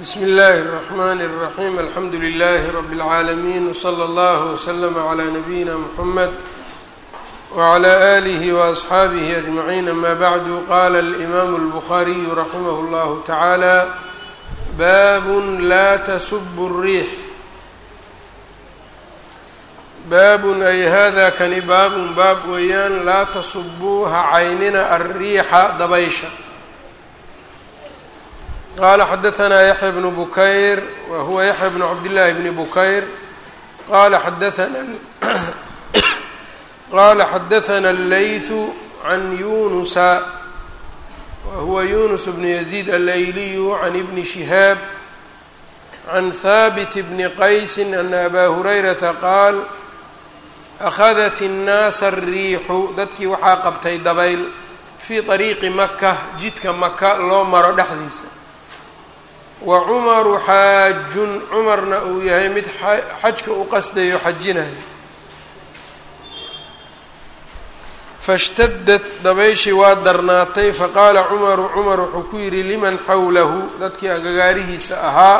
bsm اllahi الرحmn الرaحيم alxamdu لlh رb العaalمين وslى اllه وslm عlى نbyina mحmed وعlى آlih وأصxaabih أجمعين amا bعd qala الإmam الbخariي raximh اllah taعalى bab la tsb الriix baabun ay hada kani baabun baab weeyaan laa tasubuuha caynina alriixa dabaysha qala xadaثna yaحya bnu bukayr wa huwa yaحya bnu cabdالlahi bni bukayr qala xadaana qala xadaثna اllayثu can yunusa wa huwa yunus bnu yaزيid alayliyu can ibni shihaab can haabit bni qaysi ana aba hurayrata qaal akhadat الnaasa الriixu dadkii waxaa qabtay dabayl fii طariiqi maka jidka maka loo maro dhexdiisa wa cumaru xaajun cumarna uu yahay mid xajka u qasdayo xajinayo fashtadad dabayshii waa darnaatay faqaala cumaru cumar wuxuu ku yidhi liman xawlahu? Dadkii agagaarihiisa ahaa.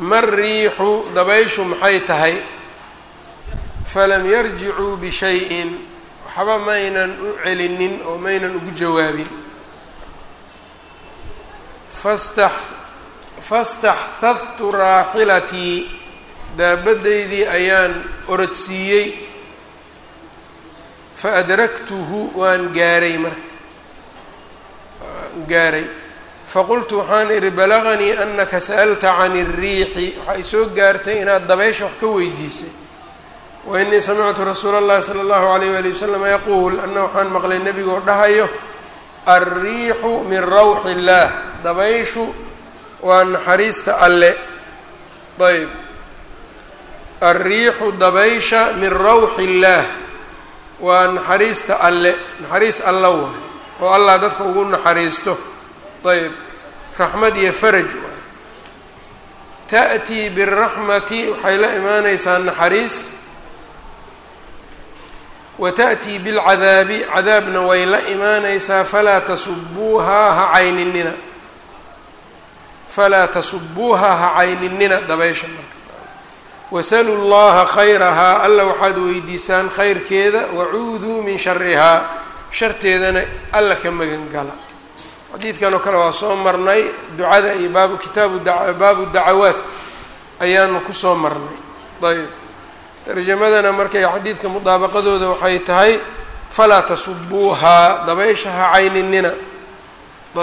Ma riixu? Dabayshu maxay tahay? Falam yarjicuu bishayin waxba maynan u celinin oo maynan ugu jawaabin fastaxhadtu raaxilatii daabaddaydii ayaan orodsiiyey fa adraktuhu waan gaaray marka gaaray faqultu waxaan idhi balaganii anaka sa'alta can الriixi waxaa isoo gaartay inaad dabaysha wax ka weydiisay wainii samictu rasuula اllahi salى اllahu alayh wali wasalam yaquul anna waxaan maqlay nebigoo dhahayo alriixu min rawxi illaah dabayshu waa naxariista alle. Ayb. Alriixu dabaysha min rawxi illaah waa naxariista alle. Naxariis alla waay oo allah dadka ugu naxariisto. Ayb. Raxmad iyo faraj waay ta'tii biraxmati waxay la imaaneysaa naxariis. Wa ta'tii bilcadaabi cadaabna way la imaaneysaa falaa tasubuuhaa ha cayninina falaa tasubuuhaa ha cayninina dabaysha marka wasaluu llaha khayrahaa alla waxaad weydiisaan khayrkeeda wacuuduu min sharihaa sharteedana alla ka magan gala xadiidkan oo kale waa soo marnay ducada iyo baabu kitaabu baabu dacawaat ayaanu ku soo marnay ayb tarjamadana markay xadiidka mudaabaqadooda waxay tahay falaa tasubuuhaa dabaysha ha cayninina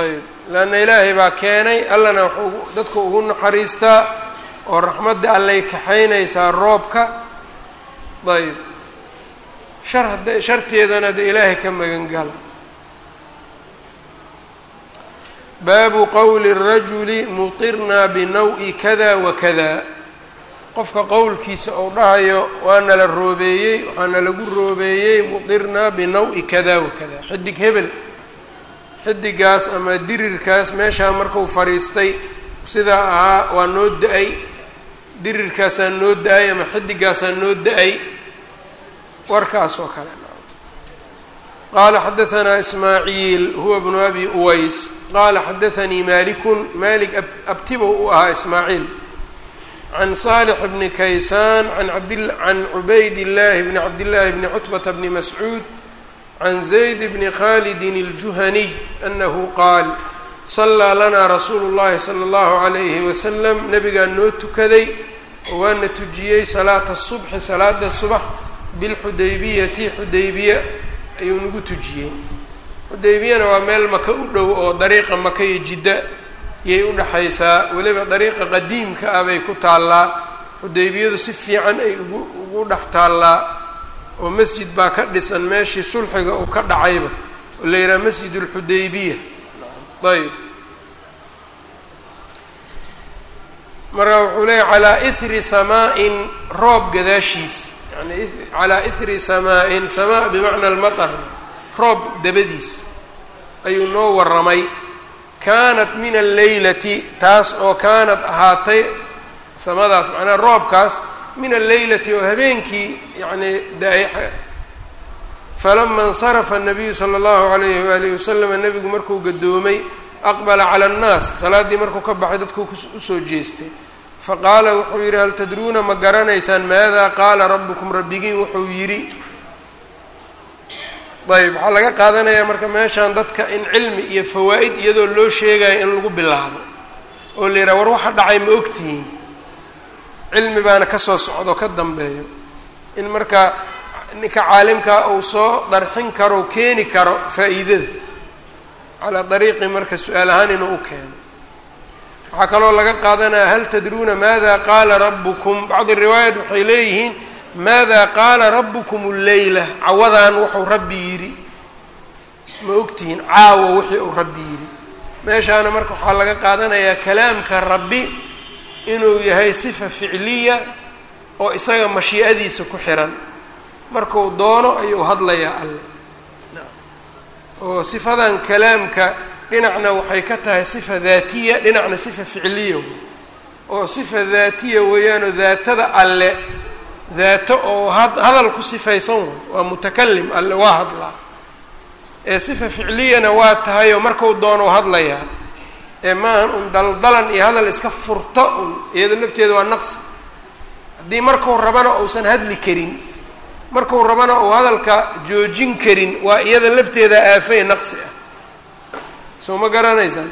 ayb leanna ilaahay baa keenay allana waxuu dadka ugu naxariistaa oo raxmadda allay kaxaynaysaa roobka. Ayb shar sharteedana de ilaahay ka magan gala baabu qowli الrajuli mutirnaa binaw-i kada wa kada. Qofka qowlkiisa ou dhahayo waana la roobeeyey waxaana lagu roobeeyey mutirnaa binaw-i kada wa kada. Xidig hebel xidigaas ama dirirkaas meeshaa marku fadhiistay sidaa ahaa waa noo da'ay. Dirirkaasaa noo da'ay ama xidigaasaa noo da'ay? Warkaas oo kale. Qaala xadaanaa ismaaciil huwa bnu abi uways. Qaala xadaanii malikun malik abtibow u ahaa ismaaciil. Can saalix bni kaysaan an can cubayd llaahi bni cabdillaahi bni cutbata bni mascuud can zayd bni khalidin اljuhaniy anahu qaal sallaa lanaa rasuulu llahi sala allahu calayhi wasalam nabigaa noo tukaday waana tujiyey salaata subxi salaada subax bilxudaybiyati xudaybiya ayuu nagu tujiyey xudaybiyana waa meel maka u dhow oo dariiqa maka iyo jidda yay u dhexaysaa weliba dariiqa qadiimka ah bay ku taallaa xudaybiyadu si fiican ay ugu ugu dhex taallaa oo masjid baa ka dhisan meeshii sulxiga uu ka dhacayba oo la yidhaha masjid alxudaybiya ayb marka wuxuu leeyahy calaa ihri samaa-in roob gadaashiis. Yani calaa ihri samaa-in samaa bimacna almatar roob dabadiis ayuu noo warramay. Kaanat min alleylati taas oo kaanad ahaatay samadaas macnaha roobkaas min alleylati oo habeenkii yacni da'ay falama insarafa nabiyu sala allahu alayhi waalihi wasalam nebigu markuu gadoomay aqbala cala annaas salaaddii markuu ka baxay dadkuu u soo jeestay faqaala wuxuu yidhi hal tadruuna ma garanaysaan maada qaala rabbukum rabbigiin wuxuu yidhi ayb waxaa laga qaadanayaa marka meeshaan dadka in cilmi iyo fawaa'id iyadoo loo sheegayo in lagu bilaabo oo la yidhaha war waxa dhacay ma ogtihiin cilmi baana ka soo socdo ka dambeeyo. In marka ninka caalimkaa uu soo darxin karo keeni karo faa'iidada. Calaa dariiqi marka su'aal ahaan inuu u keeno. Waxaa kaloo laga qaadanaya hal tadruuna maada qaala rabbukum? Bacdi riwaayat waxay leeyihiin maada qaala rabbukum alleyla cawadaan wuxuu rabbi yidhi. Ma ogtihiin caawa wixii uu rabbi yidhi. Meeshaana marka waxaa laga qaadanayaa kalaamka rabbi inuu yahay sifa ficliya oo isaga mashii'adiisa ku xiran. Marku doono ayuu hadlayaa alle. Oo sifadan kalaamka dhinacna waxay ka tahay sifa daatiya dhinacna sifa ficliya. Oo sifa daatiya weeyaanoo daatada alle daato oo hadal ku sifaysan way waa mutakalim alle waa hadlaa. Ee sifa ficliyana waa tahay oo marku doono hadlayaa ee maahan un daldalan iyo hadal iska furto un iyado lafteeda waa naqsi. Haddii marku rabana uusan hadli karin marku rabana uu hadalka joojin karin waa iyada lafteeda aafay naqsi ah. Soo ma garanaysaan?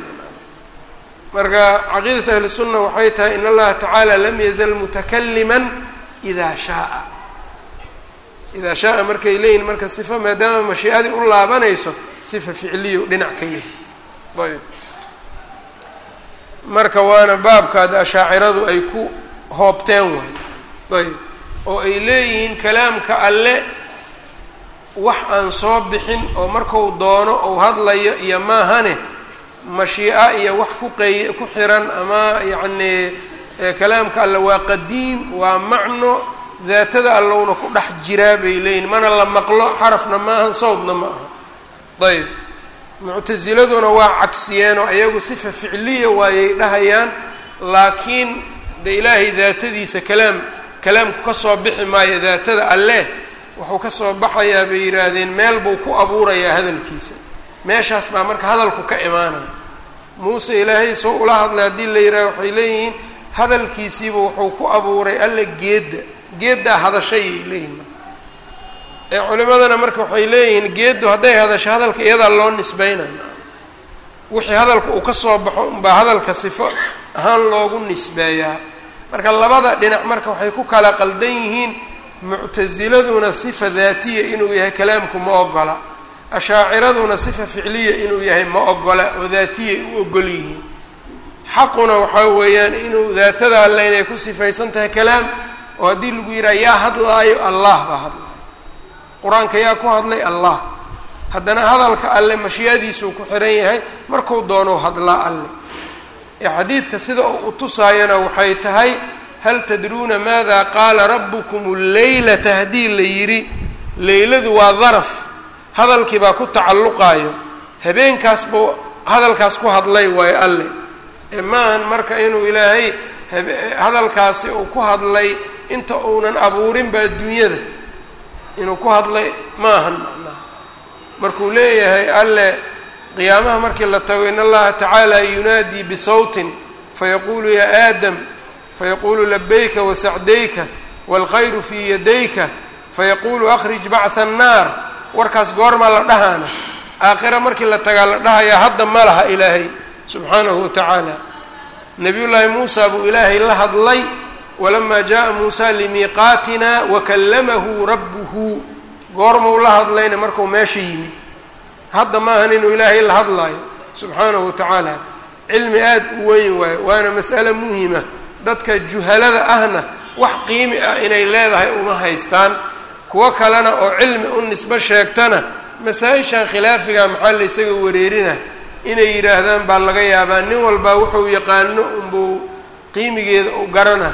Marka caqiidat ahli sunna waxay tahay in allaha tacaala lam yazal mutakaliman idaa shaaa. Idaa shaaa markay leeyihiin marka sifa maadaama mashii'adii u laabanayso sifa ficliyo dhinac ka yahi ayb marka waana baabkaad ashaaciradu ay ku hoobteen waay ayb. Oo ay leeyihiin kalaamka alle wax aan soo bixin oo marku doono ou hadlayo iyo maahane mashii'a iyo wax ku qey ku xiran ama yacni kalaamka alle waa qadiim waa macno daatada allowna ku dhex jiraa bay leeyihiin mana la maqlo xarafna maahan sawdna ma aha ayb muctasiladuna waa cagsiyeenoo iyagu sifa ficliya waayay dhahayaan laakiin de ilaahay daatadiisa kalaam kalaamku ka soo bixi maayo daatada alleh wuxuu ka soo baxayaa bay yidhaahdeen meel buu ku abuurayaa hadalkiisa. Meeshaas baa marka hadalku ka imaanaya. Muuse ilaahay soo ula hadlay haddii la yidhaha waxay leeyihiin hadalkiisiiba wuxuu ku abuuray alle geedda. Geeddaa hadashayay leeyihiin marka ee culimadana marka waxay leeyihiin geeddu hadday hadasho hadalka iyadaa loo nisbeynaya wixii hadalka uu ka soo baxo unbaa hadalka sifo ahaan loogu nisbeeyaa marka labada dhinac marka waxay ku kala qaldan yihiin muctasiladuna sifa daatiya inuu yahay kalaamku ma ogola. Ashaaciraduna sifa ficliya inuu yahay ma ogola oo daatiyay u ogol yihiin. Xaquna waxaa weeyaan inuu daatada alle inay ku sifaysan tahay kalaam oo haddii lagu yidhaha yaa hadlaayo allah baa hadlaayo qur'aanka yaa ku hadlay allah. Haddana hadalka alle mashiyaadiisuu ku xiran yahay markuu doonuu hadlaa alle. Ee xadiidka sida uu utusaayana waxay tahay hal tadruuna maada qaala rabbukum alleylata haddii la yidhi leyladu waa daraf. Hadalkii baa ku tacalluqaayo. Habeenkaas buu hadalkaas ku hadlay waayo alle. Ee marka inuu ilaahay hadalkaasi uu ku hadlay inta uunan abuurinba adduunyada inuu ku hadlay maahan. Macnaha markuu leeyahay alle qiyaamaha markii la tago in allaha tacaala yunaadii bisawtin fayaquulu yaa aadam fayaquulu labayka wasacdayka waalkhayru fii yadayka fayaquulu akhrij bacha annaar. Warkaas goormaa la dhahaana. Aakhira markii la tagaa la dhahayaa hadda ma laha ilaahay subxaanahu wa tacaala. Nabiyullaahi muusa buu ilaahay la hadlay walamaa jaءa muusa limiiqaatina wakallamahu rabbuhu goormuu la hadlayna markuu meesha yimid. Hadda maahan inuu ilaahay la hadlaayo. Subxaanahu wa tacaala cilmi aada u weyn waayo waana mas'ale muhima dadka juhalada ahna wax qiimi ah inay leedahay uma haystaan. Kuwo kalena oo cilmi u nisbo sheegtana masaa-ishan khilaafiga maxaa la ysaga wareerina? Inay yidhaahdaan baa laga yaabaa. Nin walbaa wuxuu yaqaano unbuu qiimigeeda u garana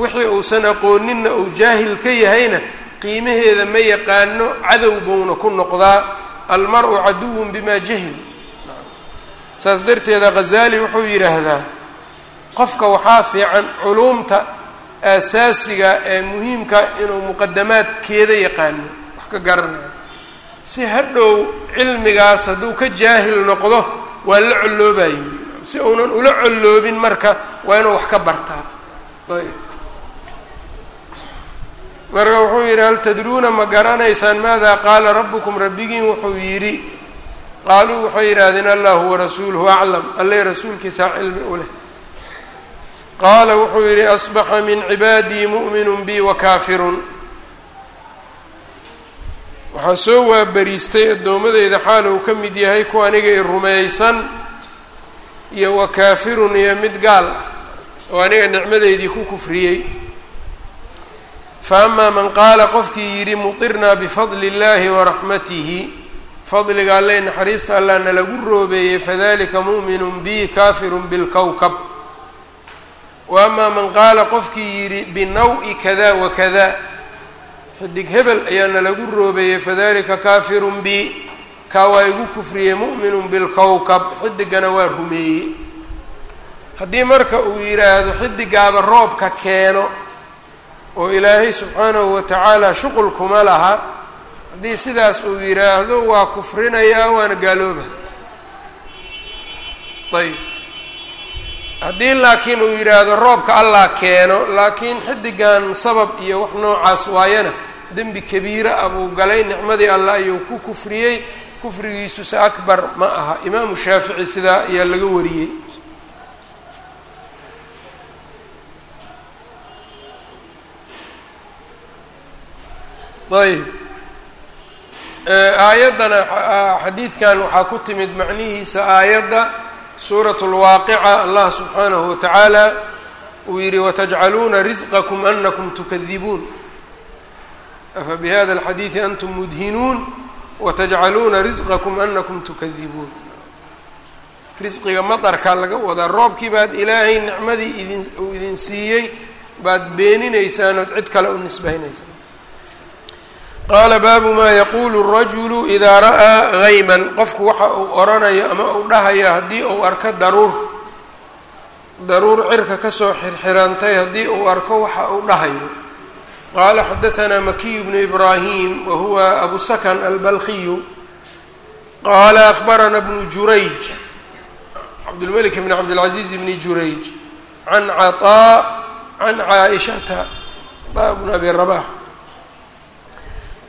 wixii uusan aqooninna uu jaahil ka yahayna qiimaheeda ma yaqaano cadow buuna ku noqdaa almar-u caduwun bimaa jahil. Saas darteeda ghazaali wuxuu yidhaahdaa qofka waxaa fiican culuumta aasaasiga ee muhiimka inuu muqadamaadkeeda yaqaano. Wax ka garanayo si hadhow cilmigaas hadduu ka jaahil noqdo waa la colloobayey si uunan ula colloobin marka waa inuu wax ka bartaa. Ayb marka wuxuu yidhi hal tadruuna ma garanaysaan maada? Qaala rabbukum rabbigiin wuxuu yidhi. Qaaluu waxay yidhaahdeen allahu warasuuluhu aclam. Alle rasuulkiisaa cilmi u leh. Qaala wuxuu yidhi asbaxa min cibaadii mu'minun bi wa kaafirun. Waxaa soo waabariistay addoommadeyda xaal uu ka mid yahay kuwa aniga i rumaysan iyo wa kaafirun iyo mid gaal ah oo aniga nicmadeydii ku kufriyey fa amaa man qaala qofkii yidhi mutirnaa bifadli illaahi waraxmatihi fadliga alle naxariista allah nalagu roobeeyey fadalika mu'minun bi kaafirun bilkowkab wa amaa man qaala qofkii yidhi binaw-i kada wa kada xidig hebel ayaa nalagu roobeeyey fadalika kaafirun bi kaa waa igu kufriyey mu'minun bilkowkab xidigana waa rumeeyey haddii marka uu yidhaahdo xidigaaba roobka keeno oo ilaahay subxaanahu wa tacaala shuqul kuma laha haddii sidaas uu yidhaahdo waa kufrinayaa waana gaalooba. Ayb haddii laakiin uu yidhaahdo roobka allah keeno laakiin xidigan sabab iyo wax noocaas waayana dembi kabiira ah buu galay nicmadii allah ayuu ku kufriyey kufrigiisuse akbar ma aha. Imaamu shaafici sidaa ayaa laga wariyey ayb. Aayaddana xadiidkan waxaa ku timid macnihiisa aayadda suuratu lwaaqica allah subxaanahu watacaala uu yihi watajcaluuna risqakum anakum tukadibuun. Afa bihada alxadiidi antum mudhinuun watajcaluuna risqakum anakum tukadibuun. Risqiga madarkaa laga wadaa roobkii baad ilaahay nicmadii idin uu idin siiyey baad beeninaysaan ood cid kale u nisbaynaysaan qaala baabu maa yaquulu rajulu idaa ra'aa hayman qofku waxa uu oranayo ama uu dhahayo haddii uu arko daruur. Daruur cirka ka soo xirxirantay haddii uu arko waxa uu dhahayo. Qaala xadahanaa makiyu bnu ibraahim wa huwa abu sakan albalkiyu qaala akbarana bnu jurayj cabdulmelik bn cabdilcaziiz bni jurayj can caطaa can caaishata bnu abi rabax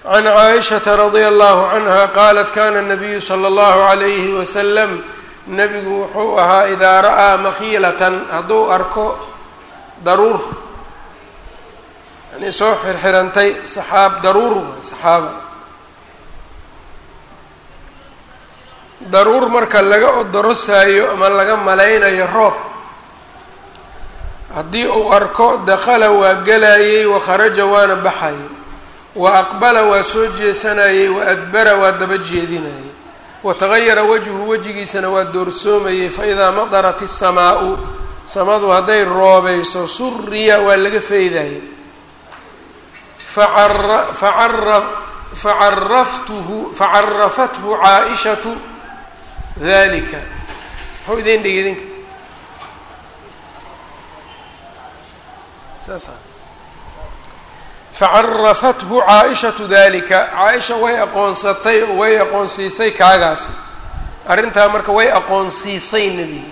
can caaishata radia allahu canha qaalat kana nabiyu sala allahu calayhi wasalam nebigu wuxuu ahaa idaa ra'aa makhiilatan hadduu arko daruur yani soo xirxirantay saxaab daruur saxaaba daruur marka laga odorosaayo ama laga malaynayo roob haddii uu arko dakhala waa gelayey wa kharaja waana baxayay wa aqbala waa soo jeesanayey wa adbara waa daba jeedinayay wa tagayara wajhu wejigiisana waa doorsoomayey. Fa idaa madarat isamaau samadu hadday roobayso suriya waa laga facara facaraftuhu facarafathu caaishatu dalika muxuu idin dhigi idinka. Saasa facarafathu caa-ishatu dalika caa-isha way aqoonsatay way aqoonsiisay kaagaasi arrintaa marka way aqoonsiisay nebiga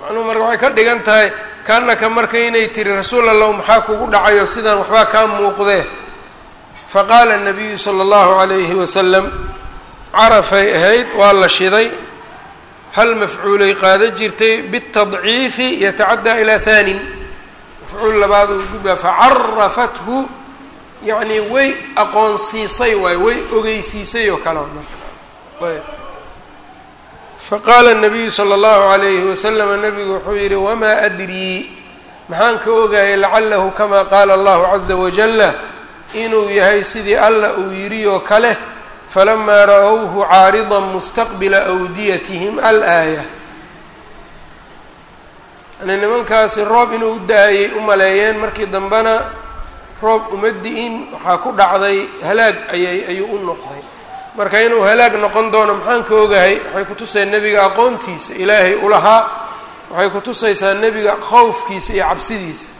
macnuhu marka waxay ka dhigan tahay kaanaka marka inay tiri rasuul allahu maxaa kugu dhacayo? Sidaan waxbaa kaa muuqdee faqaala nabiyu sala allahu calayhi wasalam carafay ahayd waa la shiday. Hal mafcuulay qaada jirtay? Bitadciifi yatacaddaa ilaa hanin mafcuul labaad uu gudbaa facarafathu yacni way aqoonsiisay waay way ogeysiisay oo kale ayb. Faqaala nabiyu sala allahu calayhi wasalama nabigu wuxuu yidhi wamaa adrii maxaan ka ogayay lacalahu kamaa qaala allahu caza wajalla inuu yahay sidii alla uu yidhi oo kale falamaa ra'owhu caaridan mustaqbila awdiyatihim alaaya. Yani nimankaasi roob inuu u da'ayay u maleeyeen markii dambena roob uma di-in waxaa ku dhacday halaag ayay ayuu u noqday. Marka inuu halaag noqon doono maxaan ka ogahay waxay kutusay nebiga aqoontiisa ilaahay ulahaa waxay kutusaysaa nebiga khowfkiisa iyo cabsidiisa.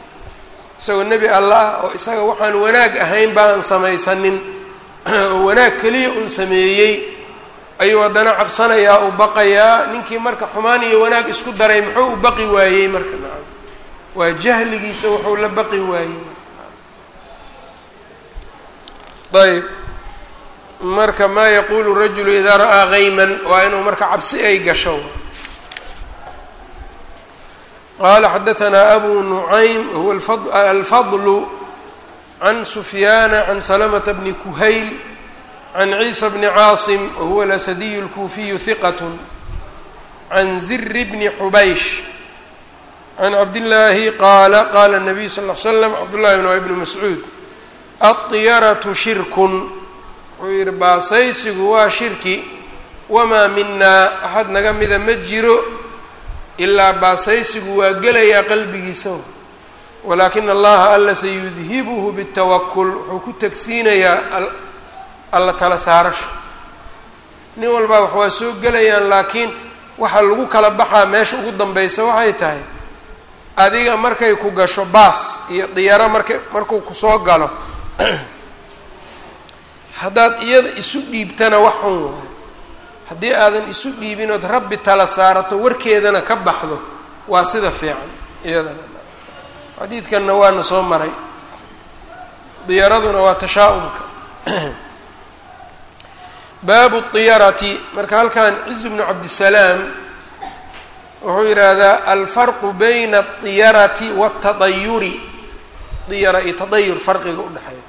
Isagoo nebi alla ah oo isaga waxaan wanaag ahayn baan samaysanin. Oo wanaag keliya un sameeyey. Ayuu haddana cabsanayaa uu baqayaa. Ninkii marka xumaan iyo wanaag isku daray muxuu u baqi waayey marka? Waa jahligiisa wuxuu la baqi waayey ayb marka maa yaqulu rajulu idaa ra'aa gayman waa inuu marka cabsi ay gasho qala xadaثna abu nucaym huwa alfadl can sufyaana can salamta bni kuhayl can ciisa bni caasim wahuwa alasadiyu اlkuufiyu hiqat can ziri bni xubaysh can cabdillaahi qaala qaala الnabiy sal ll slam cabdullahi bn ibni mascuud aطiyaratu shirkun. Wuxuu yihi baasaysigu waa shirki. Wamaa minaa axad naga mida ma jiro ilaa baasaysigu waa gelayaa qalbigiisa walaakina allaha alla sayudhibuhu bitawakul wuxuu ku tegsiinayaa alla tala saarasho nin walbaa wax waa soo gelayaan laakiin waxa lagu kala baxaa meesha ugu danbeysa waxay tahay adiga markay ku gasho baas iyo diyaro marka markuu ku soo galo haddaad iyada isu dhiibtana wax xun waayo haddii aadan isu dhiibin ood rabbi tala saarato warkeedana ka baxdo waa sida fiican iyadana. Xadiidkanna waana soo maray. Diyaraduna waa tashaa-umka baabu diyarati marka halkan ciz bnu cabdisalaam wuxuu yidhaahdaa alfarqu bayna adiyarati waatadayuri diyara iyo tadayur farqiga udhexeeya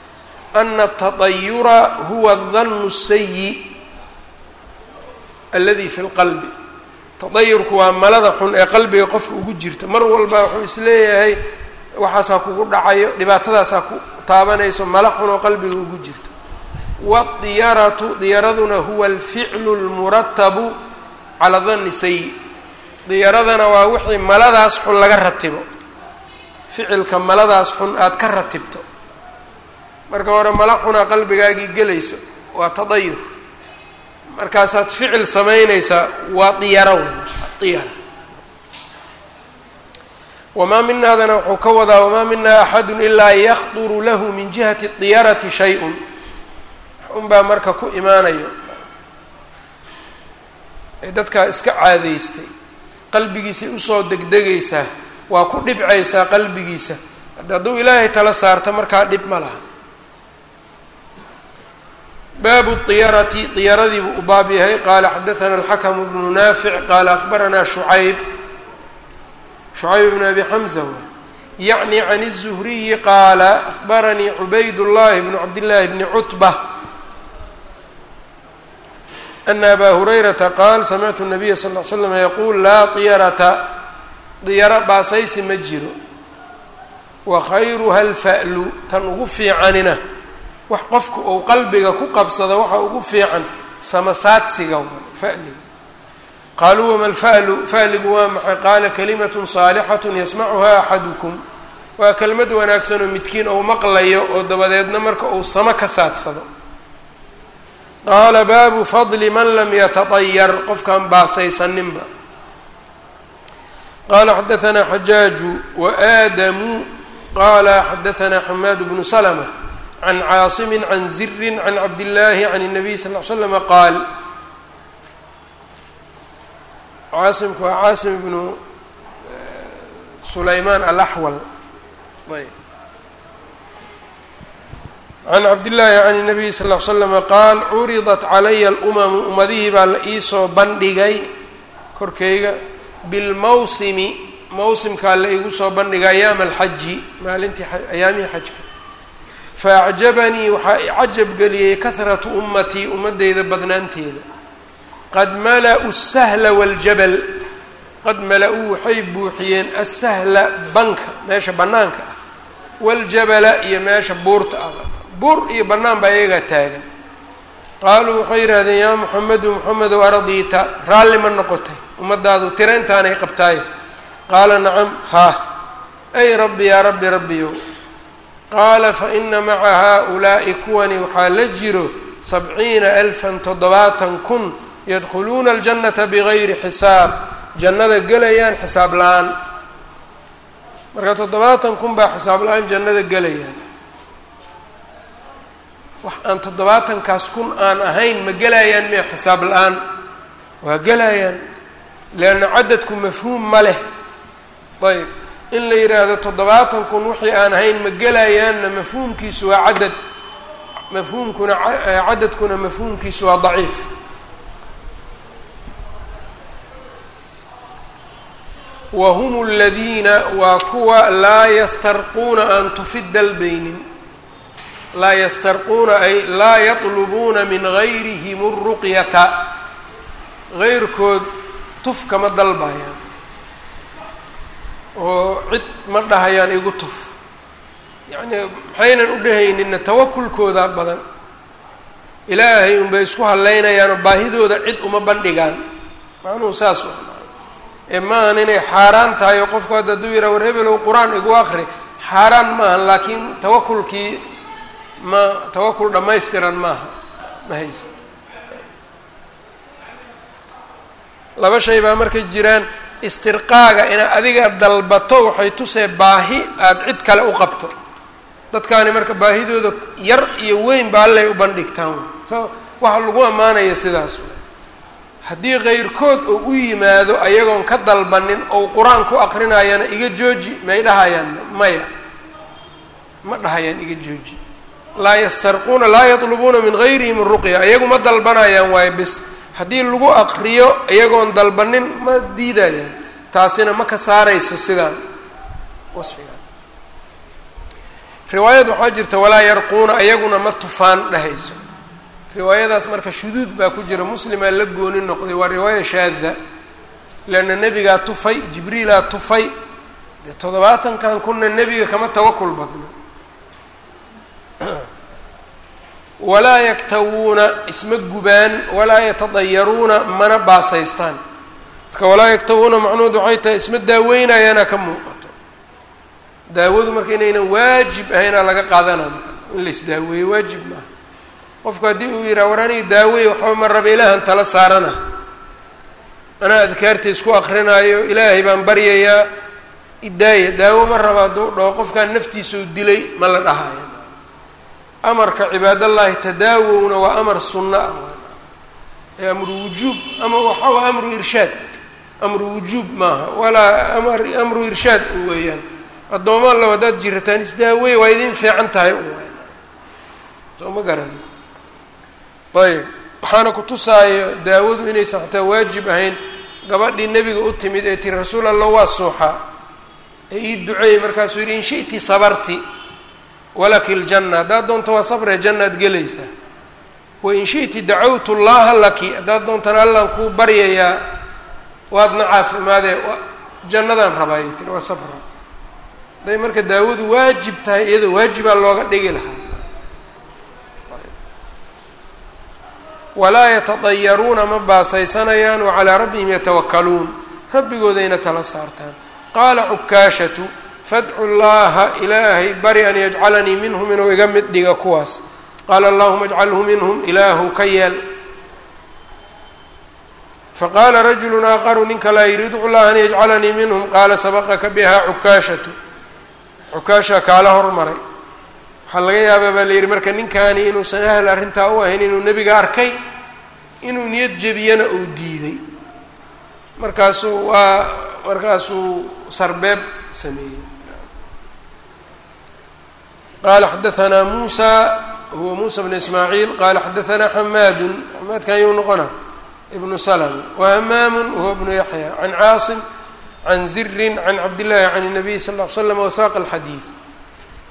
ana atadayura huwa danu sayi aladi fi lqalbi tadayurku waa malada xun ee qalbiga qofka ugu jirta mar walba wuxuu is leeyahay waxaasaa kugu dhacayo dhibaatadaasaa ku taabanayso mala xun oo qalbiga ugu jirto waadiyaratu diyaraduna huwa alficlu lmuratabu cala danni sayi diyaradana waa wixii maladaas xun laga ratibo ficilka maladaas xun aada ka ratibto marka hore mala xunaa qalbigaagii gelayso waa tadayur. Markaasaad ficil samaynaysaa waa diyaro wey diyara. Wamaa minaadana wuxuu ka wadaa wamaa mina axadu ilaa yakduru lahu min jihati diyarati shay-un. Unbaa marka ku imaanayo ee dadkaa iska caadaystay qalbigiisay u soo degdegaysaa waa ku dhibcaysaa qalbigiisa. Haddi hadduu ilaahay tala saarto markaa dhib ma laha baabu diyarati diyaradii buu u baab yahay qaala xadaثana alxakmu bnu naafic qaala akbaranaa shucayb shucayb bn abi xamza w yacni can الzuhriyi qaala akbaranii cubayd llahi bnu cabdillaahi bni cutba ana abaa hurayrata qaal samictu nabiya sal ly slam yaquul laa diyarata diyaro baasaysi ma jiro wa khayruha alfa'lu tan ugu fiicanina wax qofka uu qalbiga ku qabsado waxa ugu fiican samasaadsiga faliga. Qaaluu wama lfalu fa'ligu waa maxay? Qaala kalimatun saalixatun yasmacuha axadukum waa kelmad wanaagsan oo midkiin ou maqlayo oo dabadeedna marka uu samo ka saadsado. Qaala baabu fadli man lam yataطayar qofkaan baasaysaninba qala xadaanaa xajaaju waadamu qala xadaanaa xamaad bnu slma can caasimi can ziri can cabdillaahi can الnabiy sal ly slama qaal caasimku waa caasim ibnu sulaymaan alaxwal ayb can cabdillaahi can الnabiy sal ly slama qaal curidat calaya اlumamu ummadihii baa la iisoo bandhigay korkeyga bilmawsimi mawsimkaa la igu soo bandhigay ayaama alxaji maalintii ayaamihii xajka faacjabanii waxaa i cajab geliyey kahratu ummatii ummadeyda badnaanteeda qad mala-u sahla waljabal qad mala-uu waxay buuxiyeen asahla banka meesha bannaanka ah waljabala iyo meesha buurta ah buur iyo bannaan baa iyagaa taagan qaaluu waxay yidhahdeen yaa muxamedu muxamedow aradiita raalli ma noqotay ummadaadu tira intaanay qabtaaye qaala nacam haa ay rabbi yaa rabbi rabbiyow qaala fa ina maca haa-ulaa'i kuwani waxaa la jiro sabciina alfan toddobaatan kun yadkhuluuna aljannata bigayri xisaab. Jannada gelayaan xisaab la'aan. Marka toddobaatan kun baa xisaab la'aan jannada gelayaan. Wax aan toddobaatankaas kun aan ahayn ma gelayaan miya xisaab la'aan. Waa gelayaan. Leanna cadadku mafhuum ma leh. Ayb in la yidhaahdo toddobaatan kun wixii aan ahayn ma gelayaanna mafhuumkiisu waa cadad mafhuumkuna cadadkuna mafhuumkiisu waa daciif. Wa hum aladiina waa kuwa laa yastarquuna aan tufi dalbaynin laa yastarquuna ay laa yatlubuuna min gayrihim اruqyata gayrkood tuf kama dalbayaan oo cid ma dhahayaan igu tuf. Yacnii maxaynan u dhehayninna tawakulkooda badan. Ilaahay unbay isku hadlaynayaanoo baahidooda cid uma bandhigaan. Macnuhu saas ee maahan inay xaaraan tahay oo qofku hadda hadduu yidhaha war hebelow qur'aan igu akri xaaraan maahan laakiin tawakulkii ma tawakul dhammaystiran maaha. Ma haysa. Laba shay baa markay jiraan istirqaaga inaad adiga dalbato waxay tusee baahi aada cid kale u qabto. Dadkaani marka baahidooda yar iyo weyn ba allay u bandhigtaan. Sa waxa lagu ammaanaya sidaas. Haddii kayrkood oo u yimaado ayagoon ka dalbanin ou qur'aan ku aqrinayana iga jooji may dhahayaan maya. Ma dhahayaan iga jooji. Laa yastarquuna laa yatlubuuna min gayrihim ruqya. Iyagu ma dalbanayaan waayo bis haddii lagu aqriyo iyagoon dalbanin ma diidayaan taasina ma ka saarayso sidaan wasfiga. Riwaayad waxaa jirta walaa yarquuna iyaguna ma tufaan dhehayso riwaayadaas marka shuduud baa ku jira muslimaa la gooni noqday waa riwaaya shaada leanna nebigaa tufay jibriilaa tufay. Dee toddobaatankan kunna nebiga kama tawakul badna walaa yaktawuuna isma gubaan walaa yatadayaruuna mana baasaystaan. Marka walaa yaktawuuna macnuud waxay tahay isma daaweynayaana ka muuqato. Daawadu marka inaynan waajib ahaynaa laga qaadanaa in la isdaaweeyo waajib maaha. Qofku haddii uu yidhaha war aniga waxba ma raba ilaahan tala saarana. Anaa adkaarta isku akrinaayo ilaahay baan baryayaa idaaya daawo ma raba hadduu dhaho qofkaan naftiisau dilay ma la dhahaya amarka cibaadallaahi tadaawowna waa amar sunno ah. Ee amru wujuub ama waxa waa amru irshaad. Amru wujuub maaha. Walaa amar amru irshaad weeyaan. Addoomo allow haddaad jirataan isdaawey waa idin fiican tahay soo ma garan. Ayb waxaana ku tusaayo daawadu inaysan xataa waajib ahayn. Gabadhii nebiga u timid ee tiri rasuul allah waa suuxaa ee ii duceeyey markaasuu yidhi in shi'ti sabarti walaki ljanna haddaad doonto waa sabree jannaad gelaysaa wain shi'ti dacawtu llaha laki haddaad doontana allaan kuu baryayaa waadna caafimaadee jannadaan rabaayay tiri waa sabra hadday marka daawadu waajib tahay iyada waajibaa looga dhigi lahaa. Walaa yatadayaruuna ma baasaysanayaan wa calaa rabbihim yatawakaluun rabbigoodayna tala saartaan. Qaala cukaashatu fadcu llaha ilaahay bari an yajcalanii minhum inuu iga mid dhiga kuwaas. Qaala allahuma ajcalhu minhum ilaahu ka yeel. Faqaala rajulu aaqaru nin kalaa yidhi idcu llaha an yajcalanii minhum. Qaala sabaqaka biha cukaashatu. Cukaasha kaala hormaray. Waxaa laga yaabaa baa la yidhi marka ninkaani inuusan ahl arrintaa u ahayn inuu nebiga arkay inuu niyad jebiyana uu diiday. Markaasuu waa markaasuu sarbeeb sameeyey qala xadaanaa muusa huwa muusa bn ismaaciil qala xadaanaa xamaadun xamaadkan yuu noqona ibnu slm whamaamu huwa bnu yaxya can caasim can zirin can cabdillahi can الnabiy sal ll l slam wasaaqa alxadiid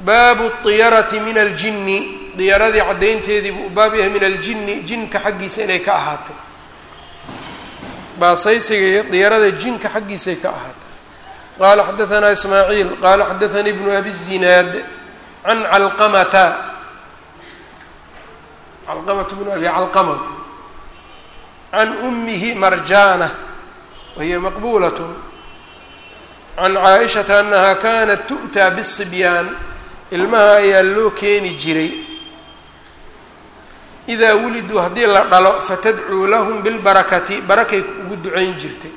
baabu طiyarati min aljini diyaradii caddaynteedii buu u baab yahay min aljini jinka xaggiisa inay ka ahaatay baasaysiga iyo diyarada jinka xaggiisay ka ahaatay qala xadaanaa ismaaciil qala xadaanii bnu abi zinaad can calqamata calqamata bnu abi calqama can umihi marjana. Wahiya maqbulat can caaishata anaha kanat tu'taa bisibyaan ilmaha ayaa loo keeni jiray. Idaa wuliduu haddii la dhalo fatadcuu lahum bilbarakati. Barakay ugu ducayn jirtay.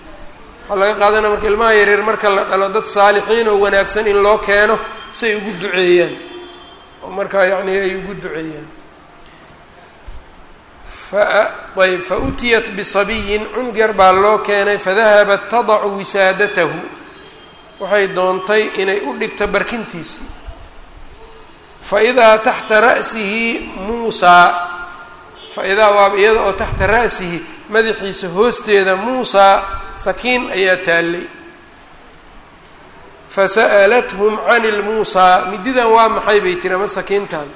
Waxaa laga qaadanaya marka ilmaha yaryar marka la dhalo dad saalixiin oo wanaagsan in loo keeno say ugu duceeyaan markaa yacni ay ugu duceeyaan ayb fautiyat bisabiyin cunug yar baa loo keenay fadahabat tadacu wisaadatahu. Waxay doontay inay u dhigto barkintiisii faidaa taxta ra'sihi muusaa fa-idaa waaba iyada oo taxta ra'sihi madaxiisa hoosteeda muusaa sakiin ayaa taallay fasa'alathum can ilmuusaa mididan waa maxay bay tiri ama sakiintan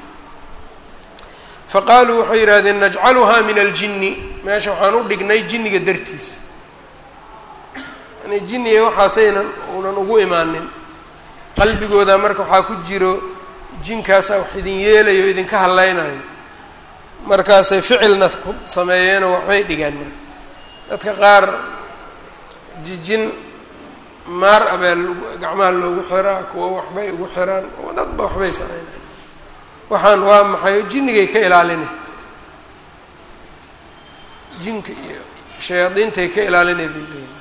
faqaaluu waxay yidhahdeen najcaluhaa min aljinni meesha waxaan u dhignay jinniga dartiis yani jinniga waxaasaynan uunan ugu imaanin qalbigooda marka waxaa ku jiro jinkaasaa wax idin yeelayo o idinka hadlaynayo markaasay ficilna ku sameeyeenoo waxbay dhigaan marka dadka qaar jijin maar abee gacmaha loogu xiraa kuwa waxbay ugu xiraan dadba waxbay sameynaan waxaan waa maxay? Jinnigay ka ilaalinay jinka iyo shayaadiintay ka ilaalinay bay leeyihiin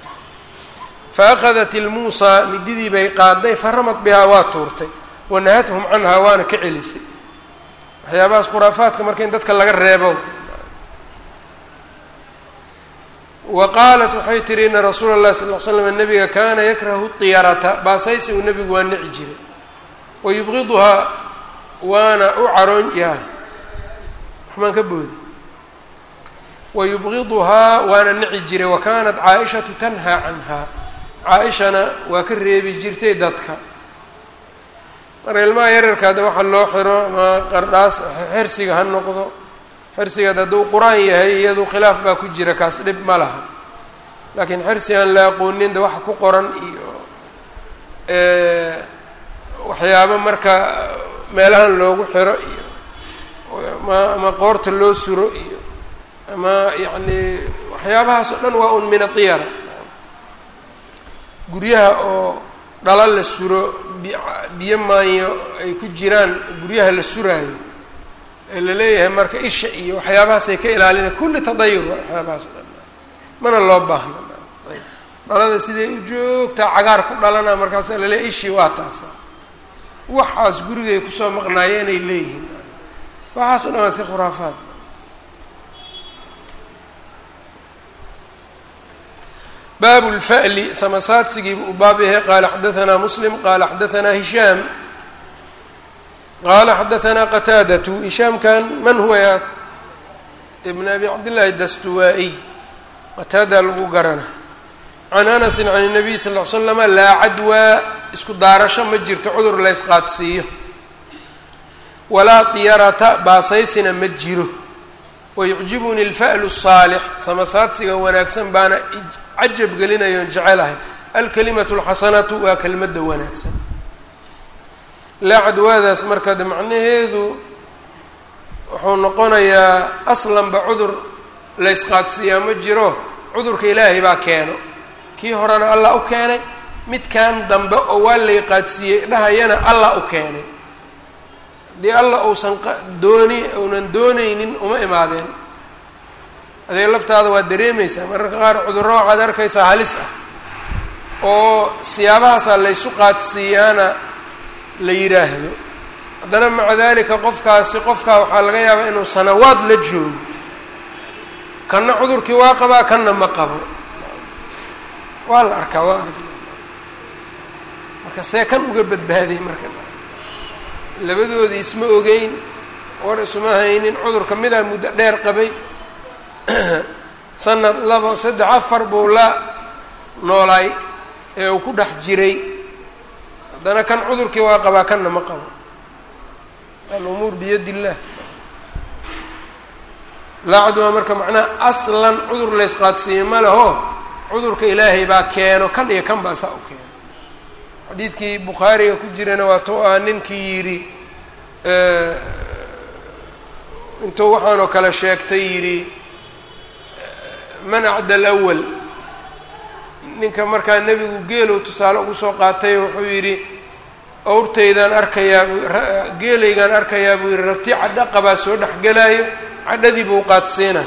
fa akhadat ilmuusaa mididii bay qaaday faramad bihaa waa tuurtay. Wanahathum canhaa waana ka celisay. Waxyaabahaas khuraafaadka marka in dadka laga reebo wa qaalat waxay tihi ina rasuula اllahi sal l slam nabiga kaana yakrahu diyarata baasaysi uu nebigu waa nici jiray. Wa yubqiduhaa waana u caroon yahay. Waxmaan ka boodi wa yubqiduhaa waana nici jiray. Wa kaanat caaishatu tanhaa canhaa caa-ishana waa ka reebi jirtay dadka. Marka ilmaha yararka hadda waxa loo xiro ama qardhaas xersiga ha noqdo xersigaad hadduu qur'aan yahay iyadu khilaaf baa ku jira kaas dhib ma laha. Laakiin xersi aan la aqoonin de waxa ku qoran iyo waxyaabo marka meelahan loogu xiro iyo ama ama qoorta loo suro iyo ama yacni waxyaabahaas oo dhan waa un min adiyara guryaha oo dhala la suro biyo maanyo ay ku jiraan guryaha la suraayo ee la leeyahay marka isha iyo waxyaabahaasay ka ilaalina kulli tadayur waxyaabahaas dhan. Mana loo baahna. Dhalada siday u joogtaa cagaar ku dhalana markaasa laleeyahy ishii waa taasa waxaas gurigay ku soo maqnaayeen ay leeyihiin. Waxaas dhan waa iska khuraafaad baabu lfa'li samasaadsigiibu u baab yahay. Qaala xadaanaa muslim qaala xadaanaa hishaam qaala xadaanaa qataadatu hishaamkan man huwa ya ibn abi cabdillahi dastuwaa-iy qataada lagu garana can anasin can الnabiy sal ll ly slama laa cadwaa isku daarasho ma jirto cudur la ysqaadsiiyo walaa diyarata baasaysina ma jiro wayucjibuni اlfa'lu الsaalix samasaadsiga wanaagsan baana cajab gelinayoon jecelahay alkalimatu اlxasanatu waa kelmadda wanaagsan laa cadwaadaas marka macnaheedu wuxuu noqonayaa aslanba cudur la ysqaadsiiyaa ma jiro cudurka ilaahay baa keeno. Kii horena allah u keenay midkan dambe oo waa lay qaadsiiyey dhahayana allah u keenay. Haddii allah uusan dooni uunan doonaynin uma imaadeen. Adee laftaada waa dareemaysaa mararka qaar cudurro waxaad arkaysaa halis ah. Oo siyaabahaasaa laysu qaadsiiyaana la yidhaahdo haddana maca dalika qofkaasi qofkaa waxaa laga yaabaa inuu sanawaad la joogo. Kanna cudurkii waa qabaa kanna ma qabo. Waa la arkaa waa arg marka see kan uga badbaaday marka. Labadoodii isma ogeyn war isuma haynin cudurka midaa muddo dheer qabay. Sanad laba saddex afar buu la noolaay ee uu ku dhex jiray haddana kan cudurkii waa qabaa kanna ma qabo. Alumuur biyadi illah laacdu waa marka macnaha aslan cudur laysqaadsiiye ma leho cudurka ilaahay baa keeno kan iyo kan baa saa u keeno. Xadiidkii bukhaariga ku jirana waa to ah ninkii yidhi intuu waxaanoo kale sheegtay yidhi man acda alawal ninka markaa nebigu geelow tusaale ugu soo qaatay wuxuu yidhi awrtaydaan arkayaa geelaygaan arkayaa buu yidhi rabti cadho qabaa soo dhexgelaayo cadhadii buu qaadsiina.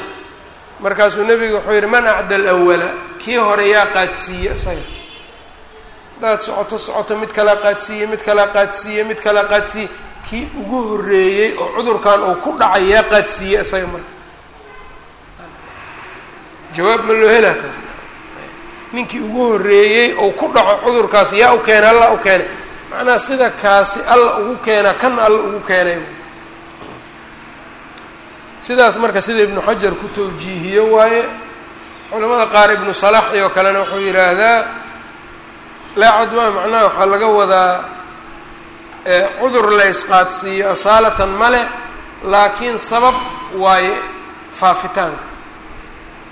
Markaasuu nebigu wuxuu yidhi man acda alawala kii hore yaa qaadsiiye isaga. Hadaad socoto socoto mid kalaa qaadsiiye mid kalaa qaadsiiye mid kalaa qaadsiiye. Kii ugu horreeyey oo cudurkan uu ku dhacay yaa qaadsiiye isaga marka. Jawaab ma loo helaa taas? Ninkii ugu horreeyey ou ku dhaco cudurkaas yaa u keenay alla u keenay macnaha sida kaasi alla ugu keenaa kan alla ugu keenay. Sidaas marka sida ibnu xajar ku tawjiihiyo waaye culamada qaar ibnu salax iyo kalena wuxuu yidhaahdaa laa cadwaa macnaha waxaa laga wadaa cudur la isqaadsiiyo asaalatan male laakiin sabab waaye faafitaanka.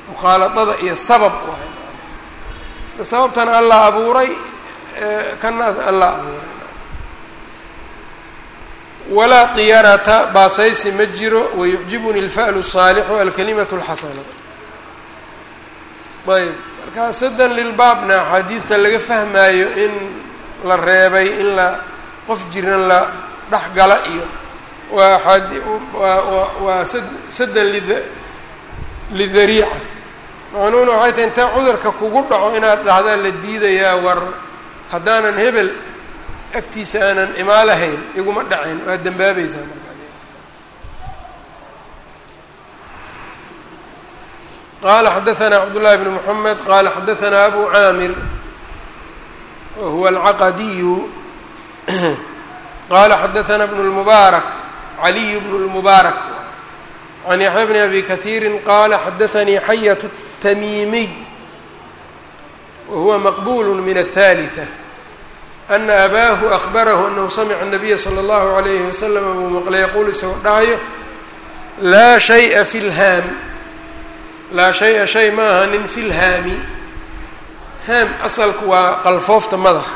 Mukhaaladada iyo sabab waaye. Sababtan allah abuuray kanaas allah abuuray walaa diyarata baasaysi ma jiro wayucjibuni alfa'lu الsaalixu alkalimatu اlxasana ayb marka sadan lilbaabna axaadiidta laga fahmaayo in la reebay in la qof jiran la dhex gala iyo waa aad waa waa sadan lidariica macnuuna waxay tahay intaa cudurka kugu dhaco inaad dhahdaa la diidayaa war haddaanan hebel agtiisa aanan imaalahayn iguma dhacayn waad dembaabaysaa qala xadaanaa cabdullahi bnu mxamed qaala xadaanaa abu caamir wahuwa alcaqadiyu qala xadaanaa bnu lmubaarak caliyu bnu lmubaarak can yaxya bni abi kasiiri qala xadaanii xayat tamiimiy wahuwa maqbul min الثaliثة ana abaahu ahbarahu anahu samca الnabiya slى اllahu عalayhi waslm buu maqlay yaquul isagoo dhahayo laa shayءa fi اlhaam laa shay-a shay ma ahanin fi lhaami haam asalku waa qalfoofta madaxa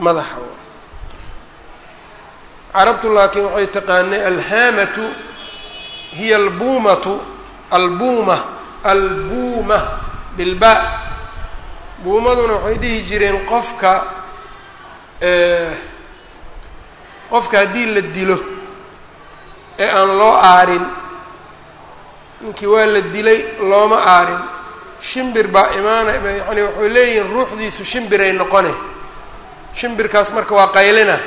madaxa carabtu laakiin waxay taqaanay alhaamatu hiya albuumatu albuuma albuuma bilba buumaduna waxay dhihi jireen qofka qofka haddii la dilo ee aan loo aarin ninkii waa la dilay looma aarin. Shimbir baa imaana yani waxay leeyihiin ruuxdiisu shimbiray noqone. Shimbirkaas marka waa qaylina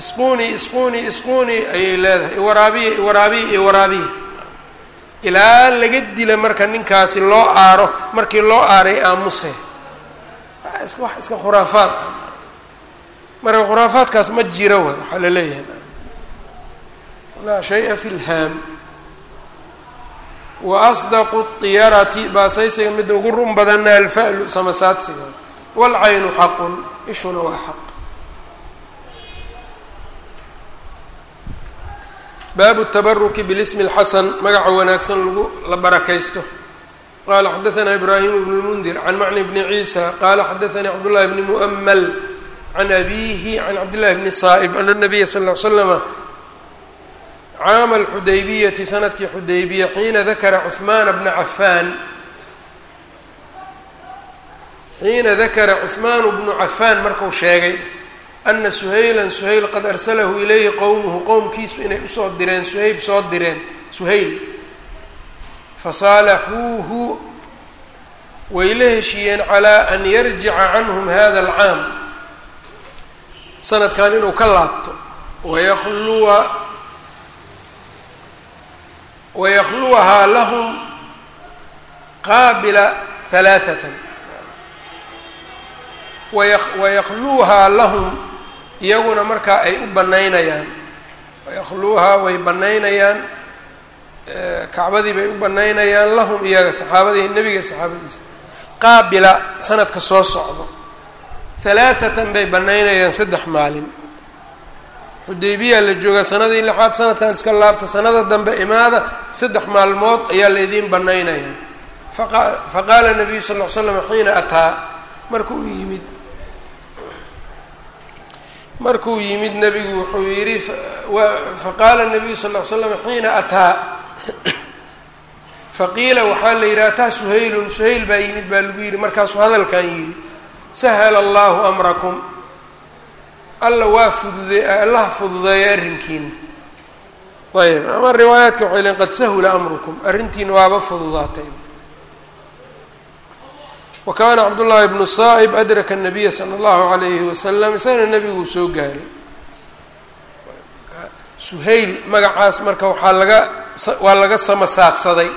isquuni isquuni isquuni ayay leedahay. Iwaraabiya iwaraabiya iwaraabiya ilaa laga dila marka ninkaasi loo aaro markii loo aaray aamuse wax iska khuraafaad. Marka khuraafaadkaas ma jiro w waxaa la leeyahay. Laa shaya fi lhaam wa asdaqu طiyarati baasaysiga midda ugu run badanna alfa'lu samasaadsiga. Waalcaynu xaqun ishuna waa xaq. Baabu tabaruki bilismi اlxasan magaca wanaagsan lagu la barakaysto qala xadaثna ibrahim bn اlmundir can macni bni ciisa qala xadaثanii cabdالlahi bni muؤml can abihi can cabdillahi bni saa'b ana الnabiya sal ll slama caama alxudaybiyati sanadkii xudaybiya xiina dakara cuhmaana bna cafaan xiina dakara cuhmaanu bnu cafaan marku sheegay ana suhaylan suhayl qad arsalahu ilayhi qowmuhu qowmkiisu inay usoo direen suhayb soo direen suhayl fasaalaxuuhu way la heshiiyeen calaa an yarjica canhum hada alcaam sanadkan inuu ka laabto wayakluwa wayakluwahaa lahum qaabila halaaثatan waya wayakluuhaa lahum iyaguna markaa ay u banaynayaan wayakluuhaa way banaynayaan kacbadii bay u banaynayaan lahum iyaga saxaabadii nebiga saxaabadiisa. Qaabila sanadka soo socdo. Halaaثatan bay banaynayaan saddex maalin. Xudaybiya la joogaa sanadii lixaad sanadkan iska laabta sanada dambe imaada saddex maalmood ayaa la idiin banaynaya faqaala nabiyu sal l slam xiina ataa. Markuu yimid markuu yimid nebigu wuxuu yidhi faqaala nabiyu sal l slam xiina ataa faqiila waxaa la yidhi ataa suhaylun? Suhayl baa yimid baa lagu yidhi markaasuu hadalkan yidhi sahla allahu amrakum. Alla waa fudude allaha fududeeya arrinkiina ayb ama riwaayaadka waxay leein qad sahula amrukum. Arrintiina waaba fududaatay. Wa kaana cabdullaahi bnu saa'ib adraka nabiya sala allahu alayhi wasalam isagana nebiguu soo gaaray suhayl magacaas marka waxaa laga waa laga samasaadsaday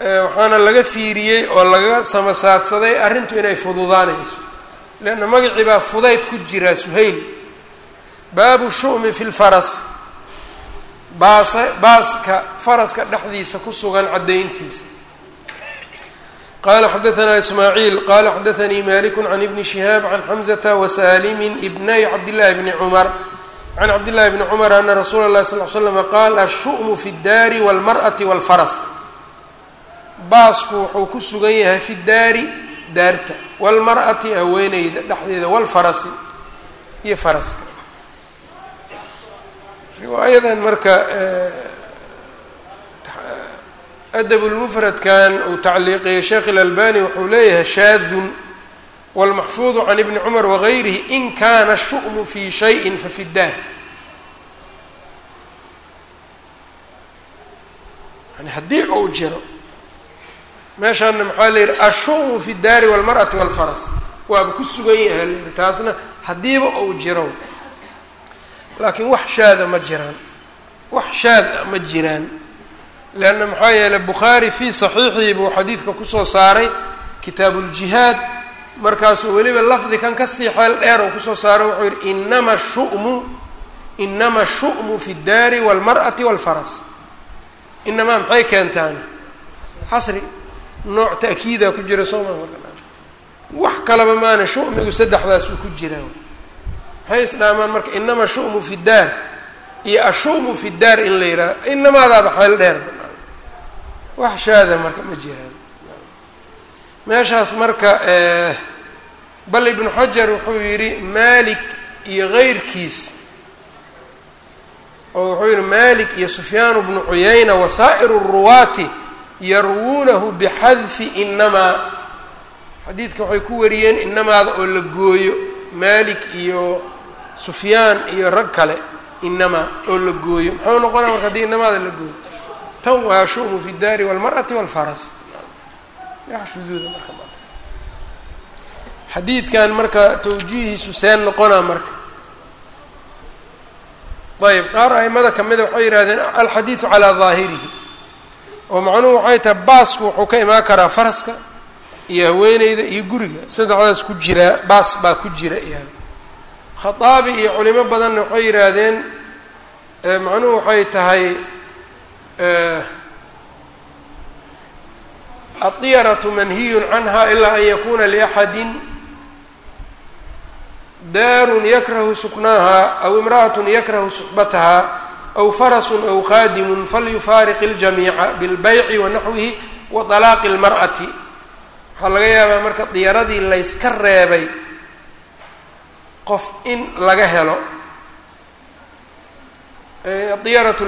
waxaana laga fiiriyey oo laga samasaadsaday arrintu inay fududaanayso leanna magacii baa fudayd ku jiraa suhayl baabu shu'mi fi lfaras baasa baaska faraska dhexdiisa ku sugan caddayntiisa qala xadaثna ismaaعiil qala xadaثanii maliku can ibni shihaab can xamزata wasalimi ibnay cabdillahi bni cumar can cabdillahi bni cumar ana rasuula اlahi sal l slm qaal ashu'mu fi اdaari wاlmarأati wاlfaras baasku wuxuu ku sugan yahay fi daari daarta wاlmarأati haweeneyda dhexdeeda wاlfarasi iyo faraska riwaayadan marka adab lmufradkan uu tacliiqiyey sheekh اlalbani wuxuu leeyahay shaadun wاlmaxfuuظu can ibni cumar wagayrihi in kana الshu'mu fi shayi fafi daar yani haddii uu jiro meeshaana maxaa la yihi ashu'mu fi اdaari wاlmarأati wاlfaras waaba ku sugan yahay la yihi taasna haddiiba uu jiro laakiin wax shaada ma jiraan wax shaad ma jiraan leanna maxaa yeeley bukhaari fii saxiixii buu xadiidka kusoo saaray kitaabu ljihaad markaasuu weliba lafdi kan kasii xeel dheer uu kusoo saaray wuxuu yihi inama shu'mu inama shu'mu fi اdaari wاlmarأati wاlfaras inamaa maxay keentaani xasri nooc ta'kiida ku jira soo maa wax kalaba maana shu'migu saddexdaasuu ku jiraa maxay isdhaamaan marka inama shu'mu fi daar iyo ashu'mu fi daar in la yidhaha inamaadaaba xeel dheer wax shaada marka ma jiraan meeshaas marka bal ibnu xajar wuxuu yidhi malik iyo keyrkiis oo wuxuu yihi malik iyo sufyaan bnu cuyayna wasaa'iru ruwaati yarwuunahu bixadfi inamaa xadiidka waxay ku wariyeen inamaada oo la gooyo malik iyo sufyaan iyo rag kale inamaa oo la gooyo muxuu noqonaya marka haddii inamaada la gooyo tan waa shu'mu fi daari wاlmarأati wاlfaras shuduuda marka xadiidkan marka tawjiihiisu seen noqonaa marka. Ayb qaar aimada kamida waxay yihahdeen alxadiidu calaa daahirihi. Oo macnuhu waxay tahay baasku wuxuu ka imaan karaa faraska iyo haweeneyda iyo guriga. Saddexdaas ku jiraa baas baa ku jira yani khaaabi iyo culimo badanna waxay yidhaahdeen macnuhu waxay tahay aطiyaratu manhiyun canha ilaa an yakuna liaxadin daarun yakrahu suknaaha aw imra'at yakrahu suxbataha aw farasun aw qaadimun falyufaariq اljamiica bilbayci wanaxwihi wa طalaaqi اlmar'ati waxaa laga yaabaa marka diyaradii layska reebay qof in laga helo diyaratu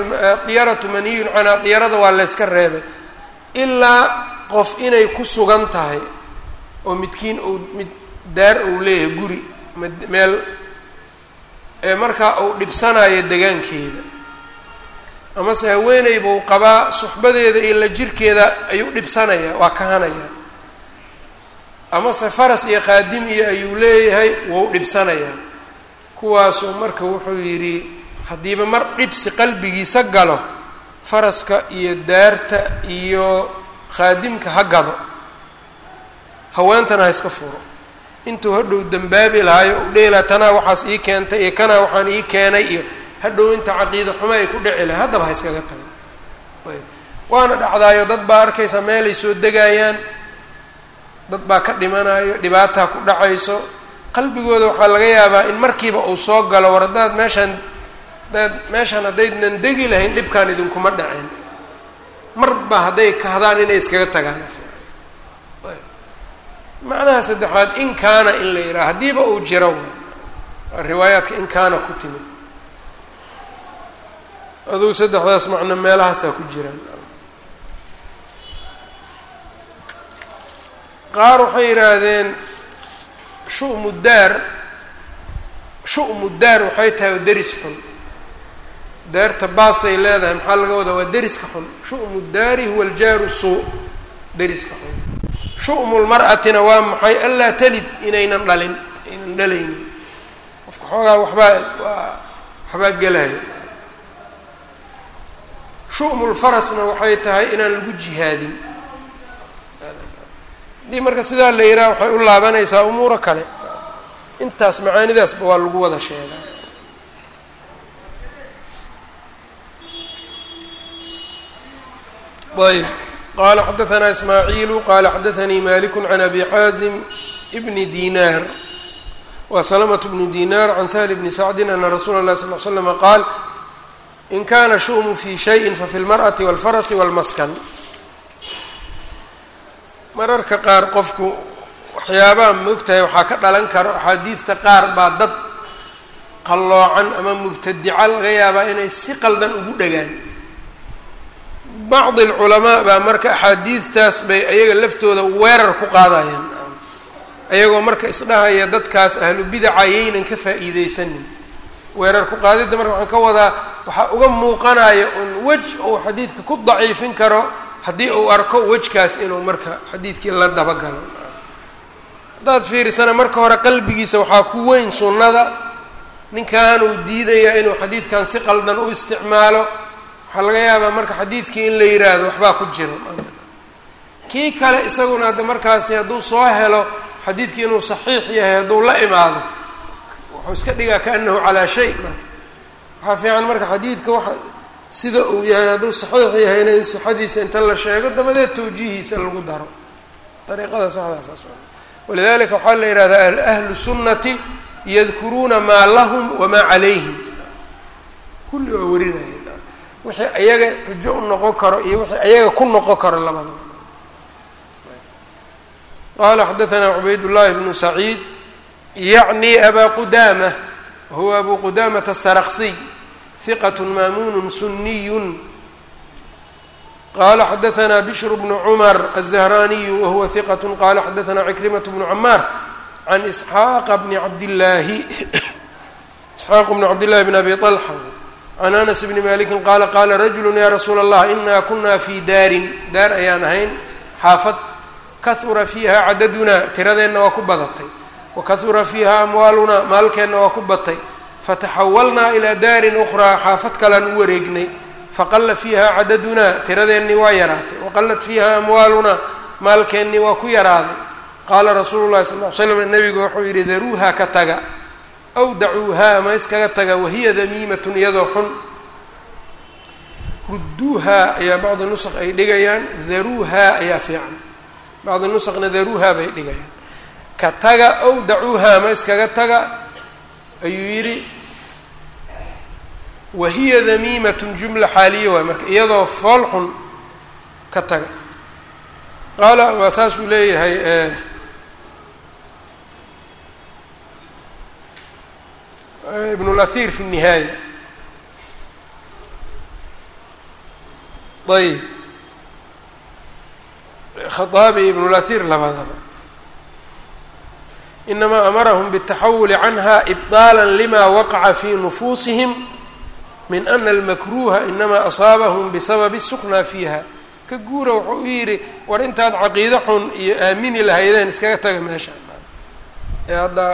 diyaratu maniyun canha diyarada waa layska reebay ilaa qof inay ku sugan tahay oo midkiin uu mid daar uu leeyahay guri meel ee markaa uu dhibsanayo degaankeeda. Amase haweeney buu qabaa suxbadeeda iyo la jirkeeda ayuu dhibsanayaa waa kahanaya. Amase faras iyo qaadim iyo ayuu leeyahay wou dhibsanayaa kuwaasuu marka wuxuu yidhi haddiiba mar dhibsi qalbigiisa galo faraska iyo daarta iyo khaadimka ha gado haweentana ha iska furo intuu hadhow dembaabi lahaayo u dheelaa tanaa waxaas ii keentay iyo kanaa waxaan ii keenay iyo hadhow inta caqiida xumo ay ku dhici lahay haddaba ha iskaga tago ayb. Waana dhacdaayo dad baa arkaysa meelay soo degaayaan dad baa ka dhimanayo dhibaataa ku dhacayso. Qalbigooda waxaa laga yaabaa in markiiba uu soo galo war haddaad meeshaan hadaad meeshaan haddaydnan degi lahayn dhibkaan idinkuma dhaceen marba hadday kahdaan inay iskaga tagaan? Macnaha saddexaad in kaana in la yidhaha haddiiba uu jiro waa riwaayaadka in kaana ku timid. Adugu saddexdaas macno meelahaasaa ku jiraan. Qaar waxay yidhaahdeen shu'mu daar shu'mu daar waxay tahay oo deris xun daarta baasay leedahay maxaa laga wadaa? Waa deriska xun. Shu'mu daari huwa aljaaru suu. Deriska xun. Shu'mu lmar'atina waa maxay? Anlaa talid inaynan dhalin aynan dhalaynin. Qofka xoogaa waxbaa waxbaa gelaya shu'mu lfarasna waxay tahay inaan lagu jihaadin. Haddii marka sidaa la yidhaha waxay u laabanaysaa umuuro kale. Intaas macaanidaasba waa lagu wada sheegaa ayb qala xadaثna ismaaciilu qala xadaثanii malik can abi xaazim bni dinar wa slmة bnu dinar can sahl bni sacdi ana rasuula اlah sal l slm qaal in kana shu'mu fi shayi fafi اlmarأaةi wاlfarasi wاlmaskan mararka qaar qofku waxyaabaha moogtahay waxaa ka dhalan karo axaadiidta qaar baa dad qalloocan ama mubtadica laga yaabaa inay si qaldan ugu dhagaan bacdi alculamaa baa marka axaadiidtaas bay ayaga laftooda weerar ku qaadayaan ayagoo marka isdhahaya dadkaas ahlu bidaca yaynan ka faa'iideysanin weerar ku qaadidda marka waxaan ka wadaa waxaa uga muuqanaya un wej uu xadiidka ku daciifin karo haddii uu arko wejkaas inuu marka xadiidkii la dabagalo. Haddaad fiirisana marka hore qalbigiisa waxaa ku weyn sunnada. Ninkanuu diidayaa inuu xadiidkan si qaldan u isticmaalo waxaa laga yaabaa marka xadiidkii in la yiraahdo waxbaa ku jiro. Maanta kii kale isaguna hadda markaasi hadduu soo helo xadiidkii inuu saxiix yahay hadduu la imaado wuxuu iska dhigaa kaanahu calaa shay marka. Waxaa fiican marka xadiidka waxa sida uu yahay hadduu saxiix yahayna in sixadiisa inta la sheego dabadeed tawjiihiisa lagu daro. Dariiqada saxdaasaas walidalika waxaa la yihahdaa ahlu sunnati yadkuruuna maa lahum wamaa calayhim. Kulli waa warinaya wixii ayaga xujo u noqon karo iyo wixii ayaga ku noqon karo labadaba qala xadaثna cubayd llahi bnu saciid yacni aba qudama wahuwa abu qudamata saraqsiy hiqat maamun suniy qala xadaثna bishr bnu cmar الزahraniyu wahuwa hiqat qala xadaثna cikrimaة bnu camaar can isxaaqa bni cabdillaahi isxaaq bni cabdillahi bn abi طalxa can anas bni maliki qaala qaala rajulu ya rasuula allah ina kuna fi daarin daar ayaan ahayn xaafad kahura fiiha cadaduna tiradeenna waa ku badatay wa kahura fiiha amwaaluna maalkeenna waa ku batay fataxawalnaa ilaa daarin ukhraa xaafad kalaan u wareegnay faqala fiiha cadaduna tiradeennii waa yaraatay waqalat fiiha amwaaluna maalkeennii waa ku yaraaday qaala rasuulu llahi sal ly slam nabigu wuxuu yidhi daruuha ka taga aw dacuuhaa ama iskaga taga wahiya damiimatun iyadoo xun. Rudduuhaa ayaa bacdi nusq ay dhigayaan daruuhaa ayaa fiican. Bacdi nusqna daruuhaa bay dhigayaan. Ka taga aw dacuuhaa ama iskaga taga ayuu yidhi. Wahiya damiimatun jumla xaaliya waay marka iyadoo fool xun ka taga. Qaala waa saasuu leeyahay ibn اlahir fi الnihaaya ayb khaaabi ibn اlahir labadaba inamaa amarahum bالtaxawuli canha ibطaala lima waqaca fi nufuusihim min ana almakruha inamaa asaabahum bisababi الsukna fiiha ka guura wuxuu u yidhi war intaad caqiide xun iyo aamini lahaydeen iskaga taga meesha ee hadda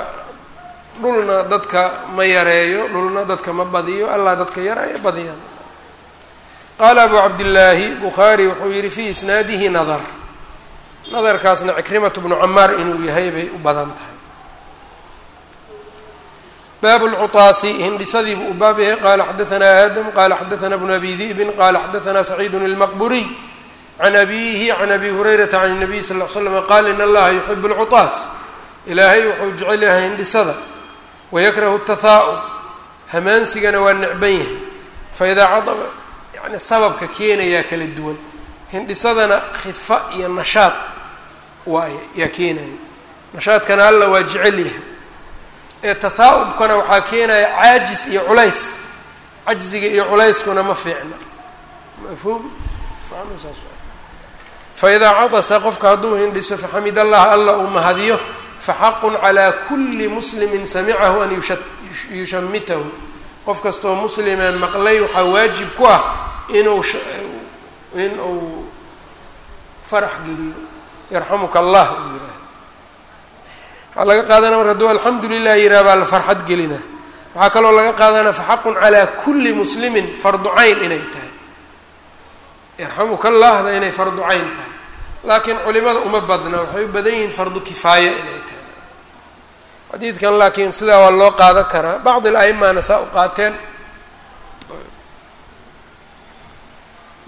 dhulna dadka ma yareeyo dhulna dadka ma badiyo allah dadka yareeyo badiyaan. Qaala abu cabdillaahi bukhaari wuxuu yihi fii isnaadihi nadar. Nadarkaasna cikrimatu bnu camaar inuu yahay bay u badan tahay. Baabu lcutaasi hindhisadiibu u baab yahay. Qaala xadaanaa aadam qaala xadaanaa bnu abi di'bin qaala xadaanaa saciidun ilmaqburiy can abiihi can abi hurayrata can الnabiy sal l slam qaala in allaha yuxibu lcutaas ilaahay wuxuu jecel yahay hindhisada wayakrahu tahaa'ub hamaansigana waa necban yahay faidaa cadaba yani sababka keenayaa kala duwan hindhisadana khifa iyo nashaad waay yaa keenaya nashaadkana alla waa jecel yahay ee tahaa'ubkana waxaa keenaya caajis iyo culays cajziga iyo culayskuna ma fiicna mafhuum faidaa catasa qofka hadduu hindhiso faxamid allah alla uu mahadiyo faxaqun calaa kulli muslimin samicahu an yushamitahu qof kastoo muslimee maqlay waxaa waajib ku ah inuu in uu farax geliyo yarxamuka allah uu yihaaha waxaa laga qaadanaya marka hadduu alxamdu lilah yiraha baa la farxad gelina waxaa kaloo laga qaadanaya faxaqun calaa kulli muslimin fardu cayn inay tahay yarxamuka allahda inay fardu tahay laakiin culimada uma badna waxay u badan yihiin fardu kifaaya inay tahay. Xadiidkan laakiin sidaa waa loo qaadan karaa bacdi al-a'imaana saa u qaateen.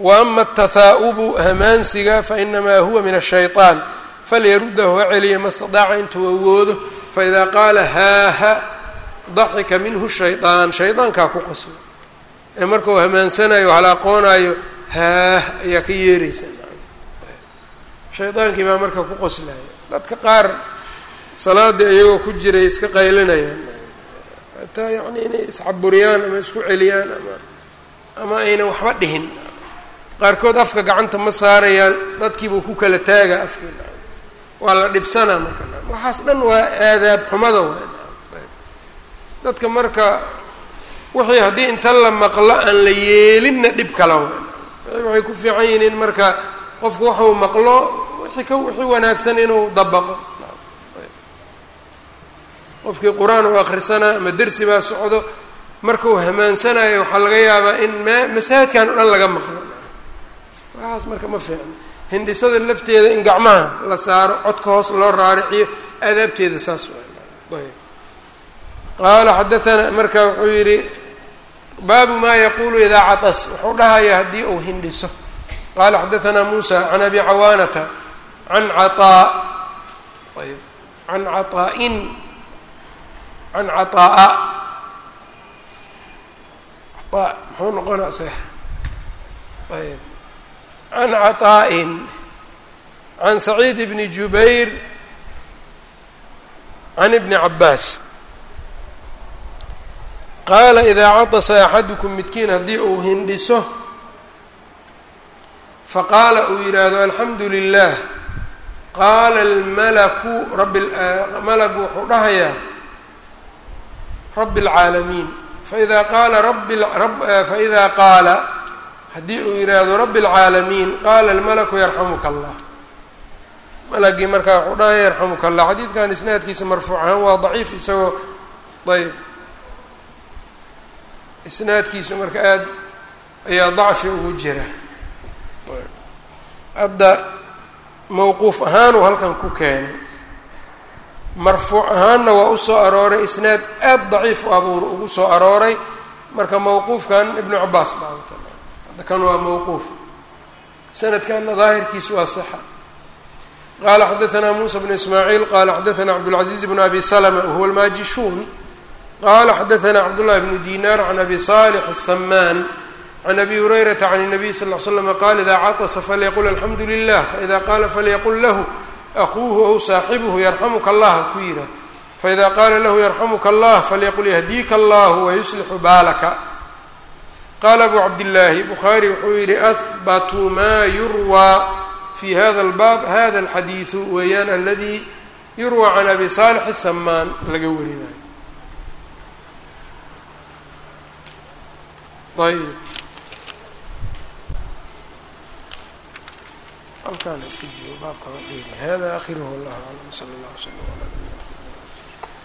Wa ama atahaa'ubu hamaansiga fainamaa huwa min ashayطaan falyaruddahu ha celiya ma stadaaca intuu awoodo faidaa qaala haaha daxika minhu shayطaan shaydaankaa ku qosla ee markau hamaansanayo halaaqoonaayo haah ayaa ka yeeraysa shaydaankii baa marka ku qoslaya dadka qaar salaada iyagoo ku jiray iska qaylinayaan. Hataa yacni inay iscaburiyaan ama isku celiyaan ama ama aynan waxba dhihin. Qaarkood afka gacanta ma saarayaan dadkiibuu ku kala taaga afkii waa la dhibsanaa marka. Waxaas dhan waa aadaab xumada waa. Dadka marka wixii haddii inta la maqlo aan la yeelinna dhib kala waa. Waxay ku fiican yihiin in marka qofku waxuu maqlo wixii ka wixii wanaagsan inuu dabaqo qofkii qur'aan uu akhrisanaa ama dersi baa socdo markuu hamaansanayo waxaa laga yaabaa in ma masaajidkan o dhan laga maqlo. Waxaas marka ma fiicno hindhisada lafteeda in gacmaha la saaro codka hoos loo raariciyo aadaabteeda saas qaala xadaana marka wuxuu yidhi baabu maa yaquulu idaa catas. Wuxuu dhahayaa haddii uu hindhiso qala xadaanaa muusa can abi cawaanata can caaa ayb can caطaa'in can caطaa'a caaa muxuu noqonaa se ayb can caطaa'in can saciid bni jubayr can ibni cabaas qaala idaa catasa axadukum midkiin haddii uu hindhiso faqaala uu yidhaahdo alxamdu lilah qaala almalaku rabi malagu wuxuu dhahayaa rabi اlcaalamiin faida qaala rabi faida qaala haddii uu yidhaahdo rabi اlcaalamiin qaala almalaku yarxamuka allah malagii markaa wuxuu dhahaya yarxamuka allah xadiidkan isnaadkiisa marfuuc waa daciif isagoo ayb isnaadkiisu marka aada ayaa dacfi ugu jira hadda mawquuf ahaanuu halkan ku keenay marfuuc ahaanna waa u soo arooray isnaad aada daciif u abuur ugu soo arooray. Marka mawquufkan ibnu cabaas dhaawata hadda kan waa mawquuf. Sanadkanna daahirkiisu waa saxa. Qaala xadaanaa muusa bnu ismaaciil qaala xadaanaa cabdاlcaziiz bnu abi slma wahuwa almaajishuun. Qala xadaanaa cabdullahi bnu dinar can abi salix asamaan can abi hurayrata can الnabiy sal ll ly slm qaala ida caطsa falyaqul alxamdu lilah faida qaala falyaqul lahu akuuhu ow saaxibuhu yarxamuka allah ku yidhah faida qaala lahu yarxamuka allah falyaqul yahdiika allah wayuslixu baalaka qaala abu cabdillaahi bukhaari wuxuu yihi ahbatu ma yurwaa fi hada اlbaab hada اlxadiidu weeyaan aladi yurwى can abi saalix asamaan laga warinayo ayb halkaan iska jiro baabka la dheeri hada akhiruhu wallahu aclam sala allah wslam ala